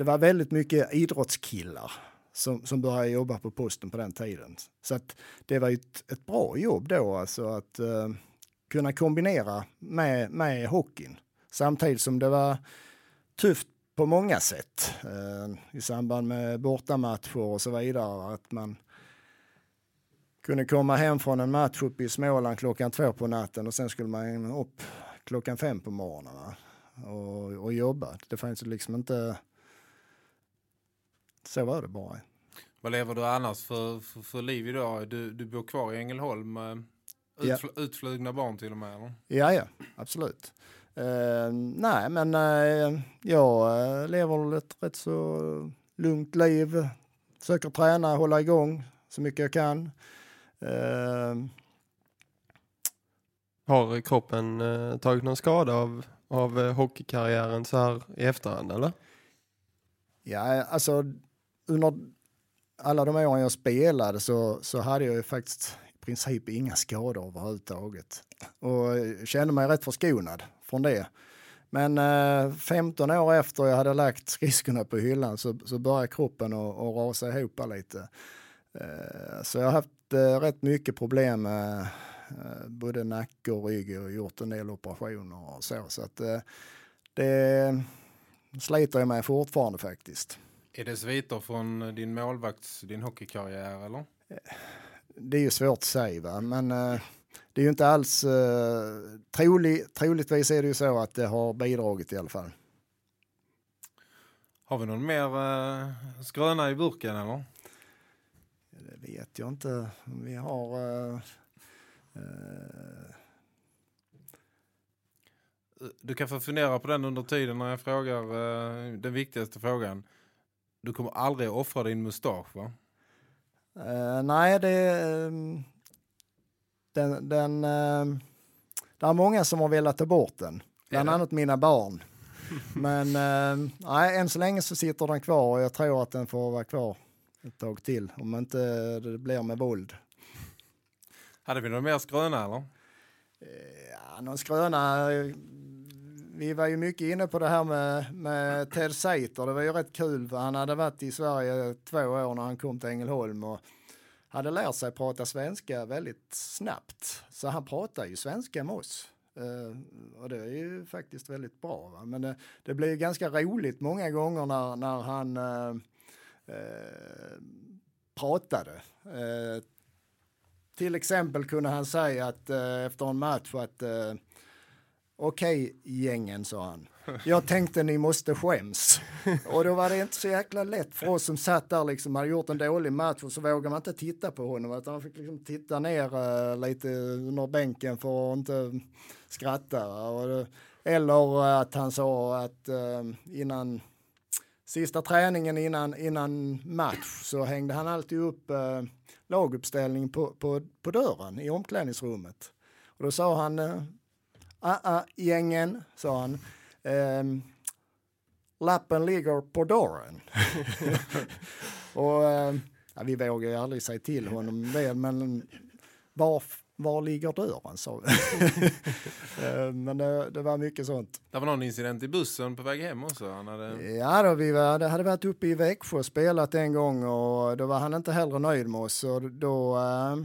det var väldigt mycket idrottskillar som, som började jobba på posten på den tiden. Så att det var ett, ett bra jobb då, alltså att uh, kunna kombinera med, med hockeyn. Samtidigt som det var tufft på många sätt uh, i samband med bortamatcher och så vidare. Att man kunde komma hem från en match uppe i Småland klockan två på natten och sen skulle man upp klockan fem på morgonen och, och jobba. Det fanns liksom inte så var det bara. Vad lever du annars för, för, för liv idag? Du, du bor kvar i Ängelholm, utfl ja. utflugna barn till och med? Eller? Ja, ja, absolut. Uh, nej, men uh, jag uh, lever ett rätt så lugnt liv. Försöker träna, hålla igång så mycket jag kan. Har kroppen tagit någon skada av, av hockeykarriären så här i efterhand, eller? Ja, alltså under alla de åren jag spelade så, så hade jag ju faktiskt i princip inga skador överhuvudtaget. Och kände mig rätt förskonad från det. Men eh, 15 år efter jag hade lagt skridskorna på hyllan så, så började kroppen att, rasa ihop lite. Eh, så jag har haft eh, rätt mycket problem med eh, både nacke och rygg och gjort en del operationer och så. Så att eh, det eh, sliter jag med fortfarande faktiskt. Är det sviter från din målvakts, din hockeykarriär eller? Det är ju svårt att säga va? men uh, det är ju inte alls, uh, trolig, troligtvis är det ju så att det har bidragit i alla fall. Har vi någon mer uh, skröna i burken eller? Det vet jag inte. Vi har... Uh, du kan få fundera på den under tiden när jag frågar den viktigaste frågan. Du kommer aldrig att offra din mustasch va? Uh, nej, det... Um, den... den uh, det är många som har velat ta bort den. Bland annat mina barn. Men uh, nej, än så länge så sitter den kvar och jag tror att den får vara kvar ett tag till. Om inte det blir med våld. Hade vi någon mer skröna eller? Ja, någon skröna. Vi var ju mycket inne på det här med, med Ted Sater. Det var ju rätt kul för han hade varit i Sverige två år när han kom till Ängelholm och hade lärt sig prata svenska väldigt snabbt. Så han pratar ju svenska med oss. Uh, och det är ju faktiskt väldigt bra. Va? Men det, det blir ju ganska roligt många gånger när, när han uh, uh, pratade. Till exempel kunde han säga att efter en match att okej gängen, sa han. Jag tänkte ni måste skäms. Och då var det inte så jäkla lätt för oss som satt där liksom, hade gjort en dålig match och så vågade man inte titta på honom utan man fick liksom titta ner uh, lite under bänken för att inte skratta. Och eller eh, att han sa att uh, innan sista träningen innan, innan match så hängde han alltid upp uh, laguppställning på, på, på dörren i omklädningsrummet. Och då sa han, ah, ah, gängen, sa han, ehm, lappen ligger på dörren. och eh, ja, vi vågar ju aldrig säga till honom det, men var, var ligger dörren, sa vi. Eh, men det, det var mycket sånt. Det var någon incident i bussen på väg hem också. Han hade... Ja, då, vi var, det hade varit uppe i Växjö och spelat en gång och då var han inte heller nöjd med oss. Och då äh,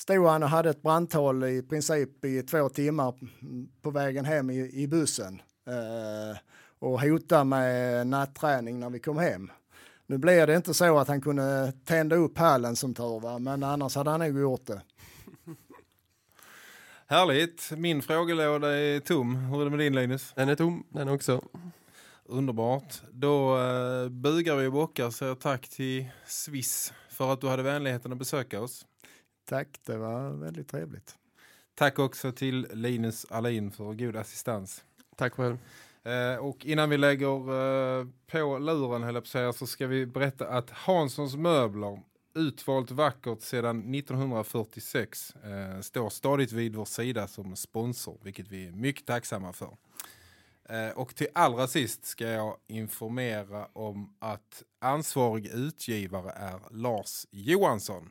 stod han och hade ett brandtal i princip i två timmar på vägen hem i, i bussen äh, och hotade med natträning när vi kom hem. Nu blev det inte så att han kunde tända upp hallen som tur var, men annars hade han nog gjort det. Härligt. Min frågelåda är tom. Hur är det med din Linus? Den är tom, den också. Underbart. Då eh, bugar vi och bockar säger tack till Swiss för att du hade vänligheten att besöka oss. Tack, det var väldigt trevligt. Tack också till Linus Alin för god assistans. Tack själv. Eh, och innan vi lägger eh, på luren höll jag på att säga, så ska vi berätta att Hanssons möbler utvalt vackert sedan 1946 eh, står stadigt vid vår sida som sponsor, vilket vi är mycket tacksamma för. Och till allra sist ska jag informera om att ansvarig utgivare är Lars Johansson.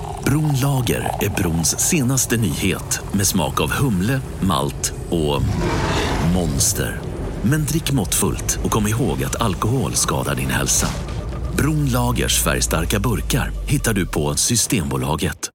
Bronlager är brons senaste nyhet med smak av humle, malt och monster. Men drick måttfullt och kom ihåg att alkohol skadar din hälsa. Bronlagers färgstarka burkar hittar du på Systembolaget.